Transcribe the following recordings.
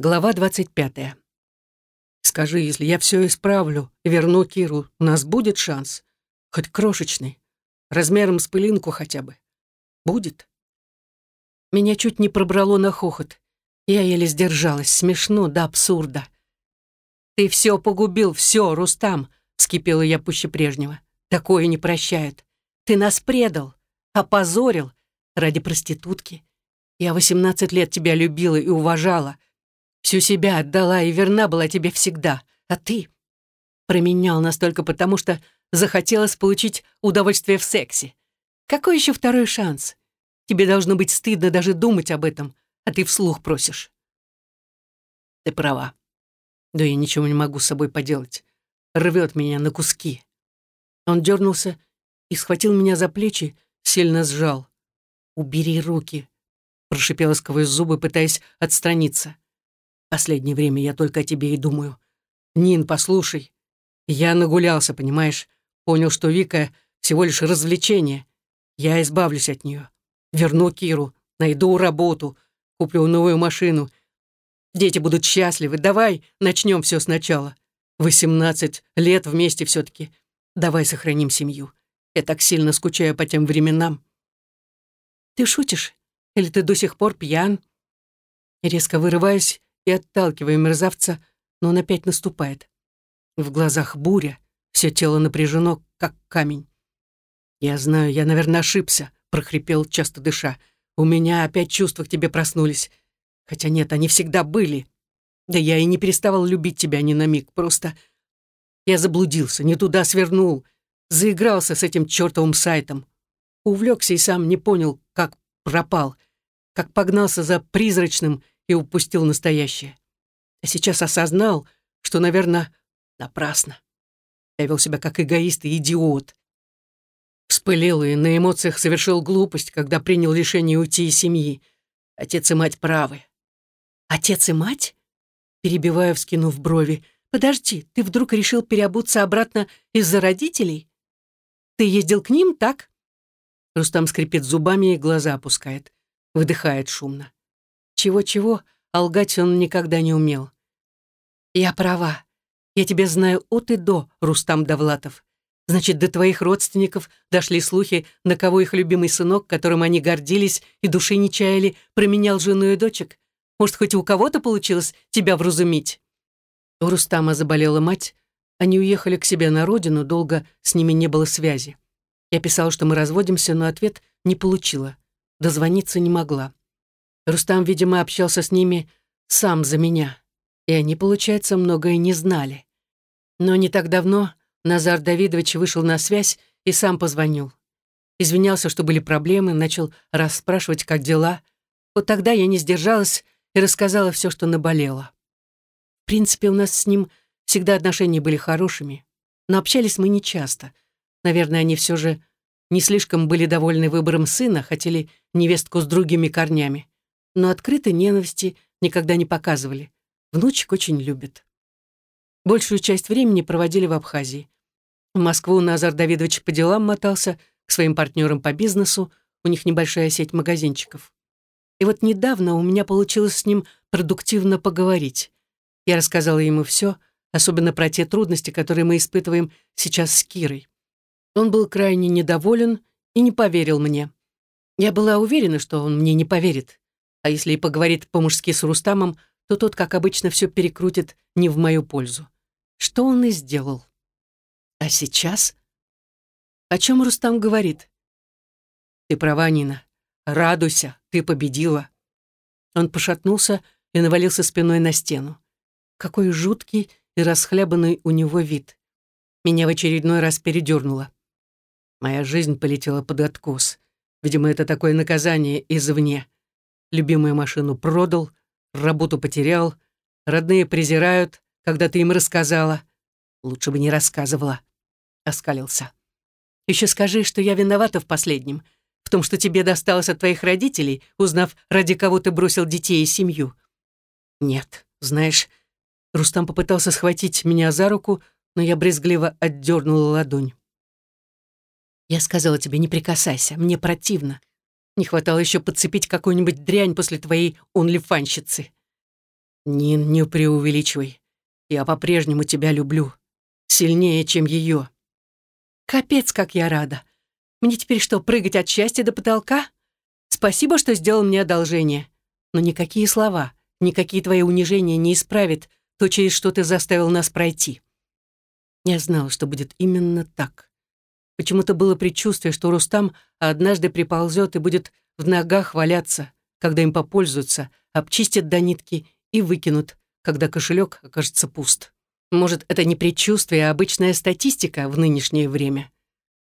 Глава 25. «Скажи, если я все исправлю верну Киру, у нас будет шанс? Хоть крошечный, размером с пылинку хотя бы. Будет?» Меня чуть не пробрало на хохот. Я еле сдержалась, смешно до абсурда. «Ты все погубил, все, Рустам!» — вскипела я пуще прежнего. «Такое не прощают. Ты нас предал, опозорил ради проститутки. Я восемнадцать лет тебя любила и уважала» Всю себя отдала и верна была тебе всегда. А ты променял настолько потому, что захотелось получить удовольствие в сексе. Какой еще второй шанс? Тебе должно быть стыдно даже думать об этом, а ты вслух просишь. Ты права. Да я ничего не могу с собой поделать. Рвет меня на куски. Он дернулся и схватил меня за плечи, сильно сжал. «Убери руки», — прошипела сквозь зубы, пытаясь отстраниться. Последнее время я только о тебе и думаю. Нин, послушай. Я нагулялся, понимаешь? Понял, что Вика всего лишь развлечение. Я избавлюсь от нее. Верну Киру, найду работу, куплю новую машину. Дети будут счастливы. Давай начнем все сначала. Восемнадцать лет вместе все-таки. Давай сохраним семью. Я так сильно скучаю по тем временам. Ты шутишь? Или ты до сих пор пьян? Резко вырываюсь и отталкивая мерзавца, но он опять наступает. В глазах буря, все тело напряжено, как камень. «Я знаю, я, наверное, ошибся», — прохрипел, часто дыша. «У меня опять чувства к тебе проснулись. Хотя нет, они всегда были. Да я и не переставал любить тебя ни на миг, просто... Я заблудился, не туда свернул, заигрался с этим чертовым сайтом. Увлекся и сам не понял, как пропал, как погнался за призрачным и упустил настоящее. А сейчас осознал, что, наверное, напрасно. Я вел себя как эгоист и идиот. Вспылил и на эмоциях совершил глупость, когда принял решение уйти из семьи. Отец и мать правы. Отец и мать? Перебивая, вскинув брови. Подожди, ты вдруг решил переобуться обратно из-за родителей? Ты ездил к ним, так? Рустам скрипит зубами и глаза опускает. Выдыхает шумно. Чего-чего, а лгать он никогда не умел. «Я права. Я тебя знаю от и до, Рустам Давлатов. Значит, до твоих родственников дошли слухи, на кого их любимый сынок, которым они гордились и души не чаяли, променял жену и дочек? Может, хоть у кого-то получилось тебя вразумить?» У Рустама заболела мать. Они уехали к себе на родину, долго с ними не было связи. Я писала, что мы разводимся, но ответ не получила. Дозвониться не могла. Рустам, видимо, общался с ними сам за меня. И они, получается, многое не знали. Но не так давно Назар Давидович вышел на связь и сам позвонил. Извинялся, что были проблемы, начал расспрашивать, как дела. Вот тогда я не сдержалась и рассказала все, что наболело. В принципе, у нас с ним всегда отношения были хорошими, но общались мы нечасто. Наверное, они все же не слишком были довольны выбором сына, хотели невестку с другими корнями но открытой ненависти никогда не показывали. Внучек очень любит. Большую часть времени проводили в Абхазии. В Москву Назар Давидович по делам мотался, к своим партнерам по бизнесу, у них небольшая сеть магазинчиков. И вот недавно у меня получилось с ним продуктивно поговорить. Я рассказала ему все, особенно про те трудности, которые мы испытываем сейчас с Кирой. Он был крайне недоволен и не поверил мне. Я была уверена, что он мне не поверит. А если и поговорит по-мужски с Рустамом, то тот, как обычно, все перекрутит не в мою пользу. Что он и сделал. А сейчас? О чем Рустам говорит? Ты права, Нина. Радуйся, ты победила. Он пошатнулся и навалился спиной на стену. Какой жуткий и расхлябанный у него вид. Меня в очередной раз передернуло. Моя жизнь полетела под откос. Видимо, это такое наказание извне. Любимую машину продал, работу потерял, родные презирают, когда ты им рассказала. Лучше бы не рассказывала. Оскалился. Еще скажи, что я виновата в последнем, в том, что тебе досталось от твоих родителей, узнав, ради кого ты бросил детей и семью. Нет, знаешь, Рустам попытался схватить меня за руку, но я брезгливо отдернула ладонь. Я сказала тебе, не прикасайся, мне противно. Не хватало еще подцепить какую-нибудь дрянь после твоей онлифанщицы. Нин, не преувеличивай. Я по-прежнему тебя люблю. Сильнее, чем ее. Капец, как я рада. Мне теперь что, прыгать от счастья до потолка? Спасибо, что сделал мне одолжение. Но никакие слова, никакие твои унижения не исправят то, через что ты заставил нас пройти. Я знала, что будет именно так. Почему-то было предчувствие, что Рустам однажды приползет и будет в ногах валяться, когда им попользуются, обчистят до нитки и выкинут, когда кошелек окажется пуст. Может, это не предчувствие, а обычная статистика в нынешнее время.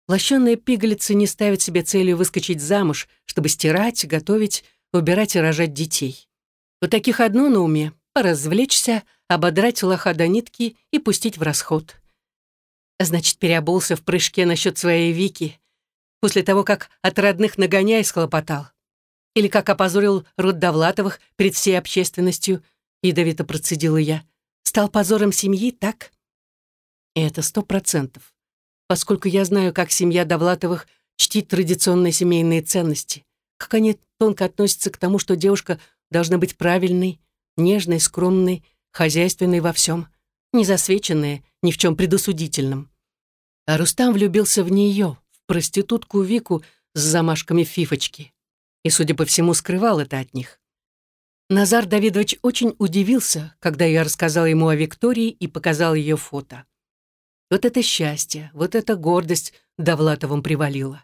Лощеная пигалица не ставит себе целью выскочить замуж, чтобы стирать, готовить, убирать и рожать детей. У таких одно на уме — поразвлечься, ободрать лоха до нитки и пустить в расход. Значит, переобулся в прыжке насчет своей Вики, после того, как от родных нагоняй схлопотал. Или как опозорил род Довлатовых перед всей общественностью, ядовито процедила я. Стал позором семьи, так? И это сто процентов, поскольку я знаю, как семья Довлатовых чтит традиционные семейные ценности, как они тонко относятся к тому, что девушка должна быть правильной, нежной, скромной, хозяйственной во всем, не засвеченная ни в чем предосудительном. А Рустам влюбился в нее, в проститутку Вику с замашками фифочки и, судя по всему, скрывал это от них. Назар Давидович очень удивился, когда я рассказала ему о Виктории и показал ее фото. Вот это счастье, вот эта гордость Довлатовым привалила.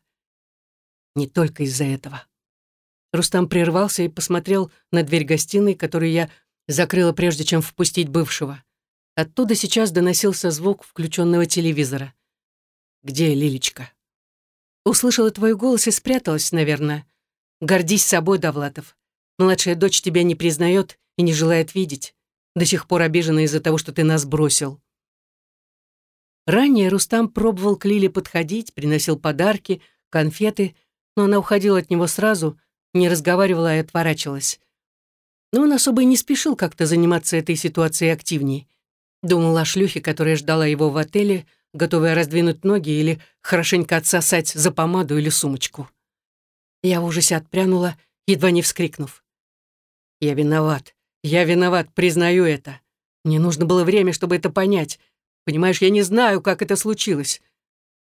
Не только из-за этого. Рустам прервался и посмотрел на дверь гостиной, которую я закрыла прежде, чем впустить бывшего. Оттуда сейчас доносился звук включенного телевизора. «Где Лилечка?» Услышала твой голос и спряталась, наверное. Гордись собой, Довлатов. Младшая дочь тебя не признает и не желает видеть. До сих пор обижена из-за того, что ты нас бросил. Ранее Рустам пробовал к Лиле подходить, приносил подарки, конфеты, но она уходила от него сразу, не разговаривала и отворачивалась. Но он особо и не спешил как-то заниматься этой ситуацией активнее. Думал о шлюхе, которая ждала его в отеле, готовая раздвинуть ноги или хорошенько отсосать за помаду или сумочку. Я в ужасе отпрянула, едва не вскрикнув. «Я виноват. Я виноват, признаю это. Мне нужно было время, чтобы это понять. Понимаешь, я не знаю, как это случилось».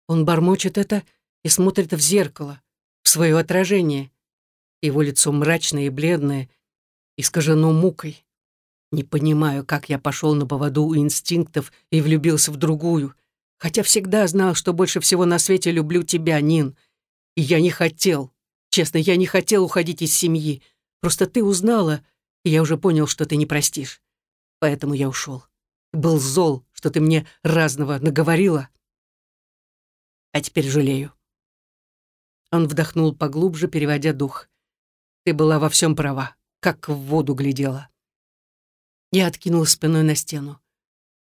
Он бормочет это и смотрит в зеркало, в свое отражение. Его лицо мрачное и бледное, искажено мукой. Не понимаю, как я пошел на поводу у инстинктов и влюбился в другую, хотя всегда знал, что больше всего на свете люблю тебя, Нин. И я не хотел. Честно, я не хотел уходить из семьи. Просто ты узнала, и я уже понял, что ты не простишь. Поэтому я ушел. Был зол, что ты мне разного наговорила. А теперь жалею. Он вдохнул поглубже, переводя дух. Ты была во всем права, как в воду глядела. Я откинул спиной на стену.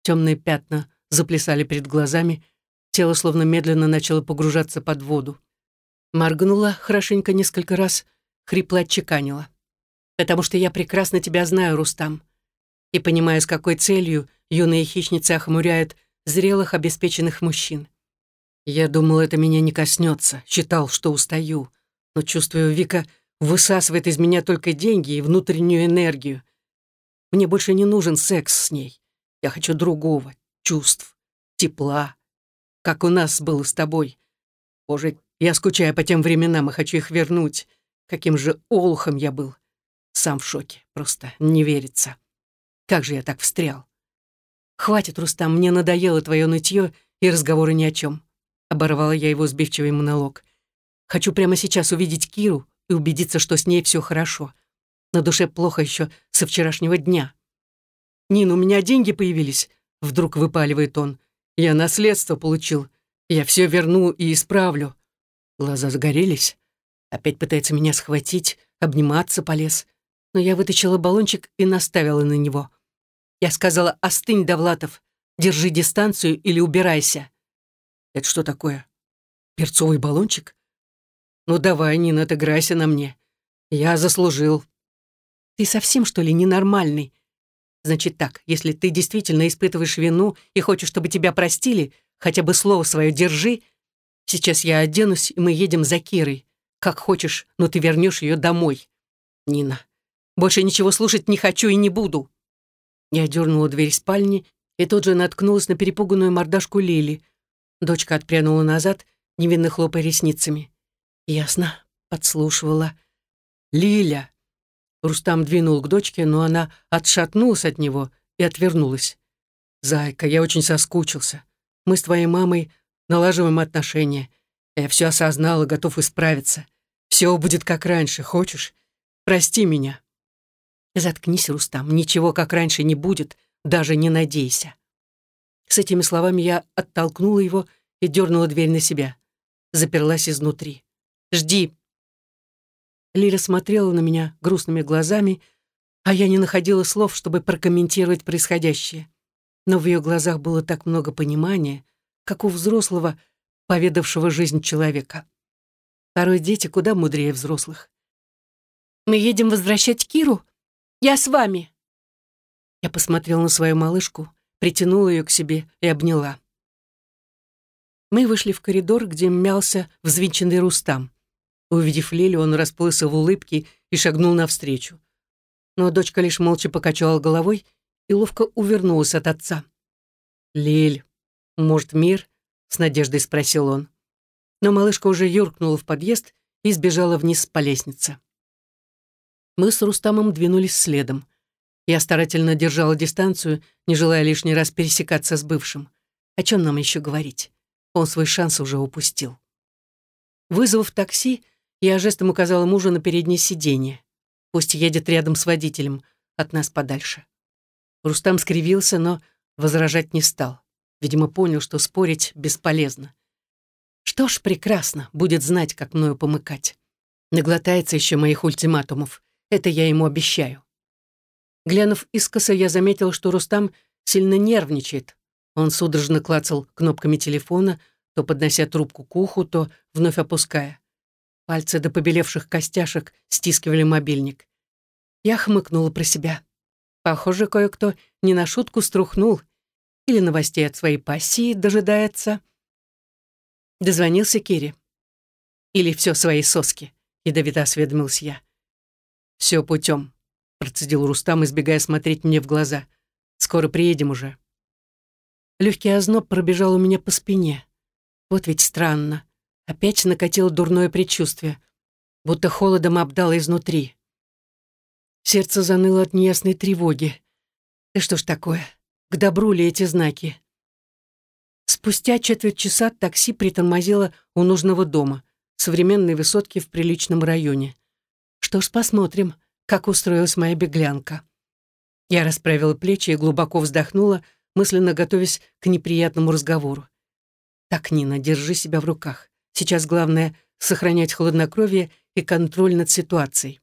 Темные пятна заплясали перед глазами, тело словно медленно начало погружаться под воду. Моргнула хорошенько несколько раз, хрипло отчеканила. «Потому что я прекрасно тебя знаю, Рустам, и понимаю, с какой целью юные хищницы охмуряют зрелых, обеспеченных мужчин. Я думал, это меня не коснется, считал, что устаю, но чувствую, Вика высасывает из меня только деньги и внутреннюю энергию. Мне больше не нужен секс с ней. Я хочу другого, чувств, тепла, как у нас было с тобой. Боже, я скучаю по тем временам и хочу их вернуть. Каким же олухом я был. Сам в шоке, просто не верится. Как же я так встрял? Хватит, Рустам, мне надоело твое нытье и разговоры ни о чем. Оборвала я его сбивчивый монолог. Хочу прямо сейчас увидеть Киру и убедиться, что с ней все хорошо. На душе плохо еще со вчерашнего дня. «Нин, у меня деньги появились», — вдруг выпаливает он. «Я наследство получил. Я все верну и исправлю. Глаза загорелись. Опять пытается меня схватить, обниматься полез. Но я вытащила баллончик и наставила на него. Я сказала, остынь, Довлатов, держи дистанцию или убирайся. Это что такое? Перцовый баллончик? Ну давай, Нина, отыграйся на мне. Я заслужил. Ты совсем, что ли, ненормальный? Значит так, если ты действительно испытываешь вину и хочешь, чтобы тебя простили, хотя бы слово свое держи, Сейчас я оденусь, и мы едем за Кирой. Как хочешь, но ты вернешь ее домой. Нина, больше ничего слушать не хочу и не буду. Я дернула дверь спальни и тут же наткнулась на перепуганную мордашку Лили. Дочка отпрянула назад, невинно хлопая ресницами. Ясно, подслушивала. «Лиля!» Рустам двинул к дочке, но она отшатнулась от него и отвернулась. «Зайка, я очень соскучился. Мы с твоей мамой налаживаем отношения. Я все осознал и готов исправиться. Все будет как раньше, хочешь? Прости меня». «Заткнись, Рустам, ничего как раньше не будет, даже не надейся». С этими словами я оттолкнула его и дернула дверь на себя. Заперлась изнутри. «Жди!» Лиля смотрела на меня грустными глазами, а я не находила слов, чтобы прокомментировать происходящее. Но в ее глазах было так много понимания, как у взрослого, поведавшего жизнь человека. Порой дети куда мудрее взрослых. «Мы едем возвращать Киру? Я с вами!» Я посмотрела на свою малышку, притянула ее к себе и обняла. Мы вышли в коридор, где мялся взвинченный Рустам. Увидев Лилю, он расплылся в улыбке и шагнул навстречу. Но дочка лишь молча покачала головой и ловко увернулась от отца. «Лиль, может, мир?» — с надеждой спросил он. Но малышка уже юркнула в подъезд и сбежала вниз по лестнице. Мы с Рустамом двинулись следом. Я старательно держала дистанцию, не желая лишний раз пересекаться с бывшим. О чем нам еще говорить? Он свой шанс уже упустил. Вызвав такси, я жестом указала мужу на переднее сиденье. Пусть едет рядом с водителем, от нас подальше. Рустам скривился, но возражать не стал. Видимо, понял, что спорить бесполезно. Что ж, прекрасно, будет знать, как мною помыкать. Наглотается еще моих ультиматумов. Это я ему обещаю. Глянув искоса, я заметил, что Рустам сильно нервничает. Он судорожно клацал кнопками телефона, то поднося трубку к уху, то вновь опуская. Пальцы до побелевших костяшек стискивали мобильник. Я хмыкнула про себя. Похоже, кое-кто не на шутку струхнул или новостей от своей пассии дожидается. Дозвонился Кире. Или все свои соски, ядовито осведомился я. Все путем, процедил Рустам, избегая смотреть мне в глаза. «Скоро приедем уже». Легкий озноб пробежал у меня по спине. Вот ведь странно. Опять накатило дурное предчувствие, будто холодом обдало изнутри. Сердце заныло от неясной тревоги. Да что ж такое? К добру ли эти знаки? Спустя четверть часа такси притормозило у нужного дома, современной высотки в приличном районе. Что ж, посмотрим, как устроилась моя беглянка. Я расправила плечи и глубоко вздохнула, мысленно готовясь к неприятному разговору. «Так, Нина, держи себя в руках. Сейчас главное — сохранять хладнокровие и контроль над ситуацией».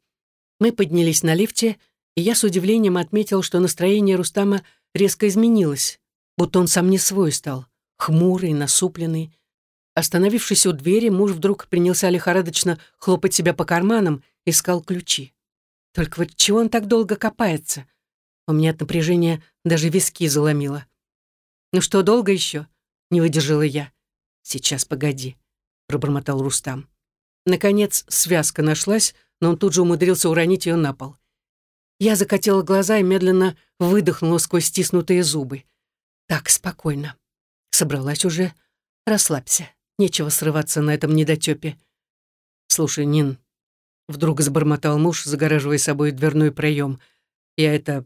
Мы поднялись на лифте, и я с удивлением отметил, что настроение Рустама резко изменилось, будто он сам не свой стал, хмурый, насупленный. Остановившись у двери, муж вдруг принялся лихорадочно хлопать себя по карманам, искал ключи. Только вот чего он так долго копается? У меня от напряжения даже виски заломило. «Ну что, долго еще?» — не выдержала я. «Сейчас, погоди», — пробормотал Рустам. Наконец, связка нашлась, но он тут же умудрился уронить ее на пол. Я закатила глаза и медленно выдохнула сквозь стиснутые зубы. «Так, спокойно. Собралась уже. Расслабься. Нечего срываться на этом недотёпе. Слушай, Нин, Вдруг забормотал муж, загораживая собой дверной проем. «Я это...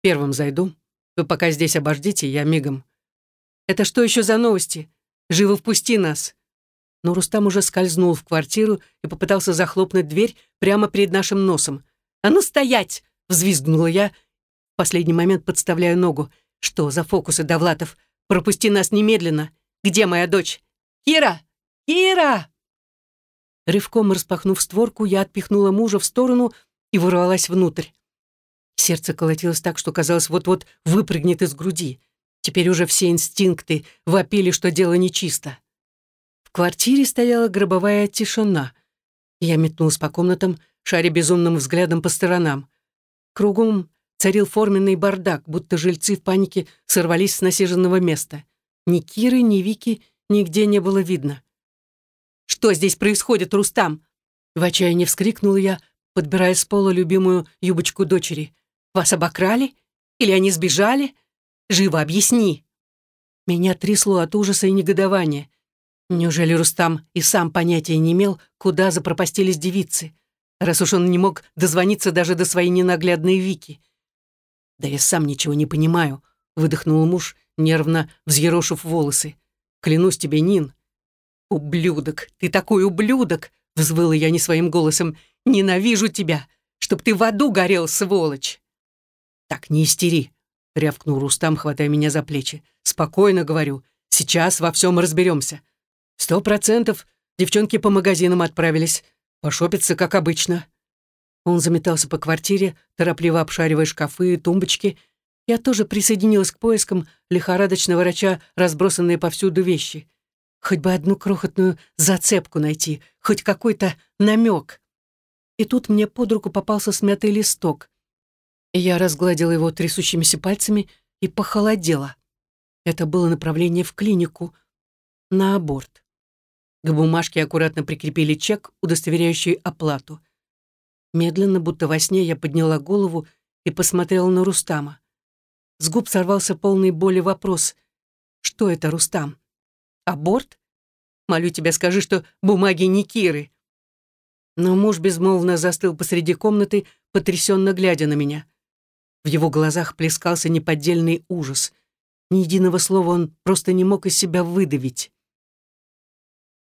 первым зайду. Вы пока здесь обождите, я мигом». «Это что еще за новости? Живо впусти нас!» Но Рустам уже скользнул в квартиру и попытался захлопнуть дверь прямо перед нашим носом. «А ну стоять!» — взвизгнула я. В последний момент подставляю ногу. «Что за фокусы, Довлатов? Пропусти нас немедленно! Где моя дочь? Кира! Кира!» Рывком распахнув створку, я отпихнула мужа в сторону и ворвалась внутрь. Сердце колотилось так, что казалось, вот-вот выпрыгнет из груди. Теперь уже все инстинкты вопили, что дело нечисто. Квартире стояла гробовая тишина. Я метнулась по комнатам, шаря безумным взглядом по сторонам. Кругом царил форменный бардак, будто жильцы в панике сорвались с насиженного места. Ни Киры, ни Вики нигде не было видно. Что здесь происходит, Рустам?» В отчаянии вскрикнула я, подбирая с пола любимую юбочку дочери. «Вас обокрали? Или они сбежали? Живо объясни!» Меня трясло от ужаса и негодования. Неужели Рустам и сам понятия не имел, куда запропастились девицы, раз уж он не мог дозвониться даже до своей ненаглядной Вики? «Да я сам ничего не понимаю», — выдохнул муж, нервно взъерошив волосы. «Клянусь тебе, Нин». «Ублюдок! Ты такой ублюдок!» — взвыла я не своим голосом. «Ненавижу тебя! Чтоб ты в аду горел, сволочь!» «Так, не истери!» — рявкнул Рустам, хватая меня за плечи. «Спокойно, говорю. Сейчас во всем разберемся. Сто процентов девчонки по магазинам отправились. Пошопиться, как обычно». Он заметался по квартире, торопливо обшаривая шкафы и тумбочки. Я тоже присоединилась к поискам, лихорадочно вороча разбросанные повсюду вещи. Хоть бы одну крохотную зацепку найти, хоть какой-то намек. И тут мне под руку попался смятый листок. Я разгладила его трясущимися пальцами и похолодела. Это было направление в клинику на аборт. К бумажке аккуратно прикрепили чек, удостоверяющий оплату. Медленно, будто во сне, я подняла голову и посмотрела на Рустама. С губ сорвался полный боли вопрос. «Что это, Рустам? Аборт? Молю тебя, скажи, что бумаги не Киры». Но муж безмолвно застыл посреди комнаты, потрясенно глядя на меня. В его глазах плескался неподдельный ужас. Ни единого слова он просто не мог из себя выдавить.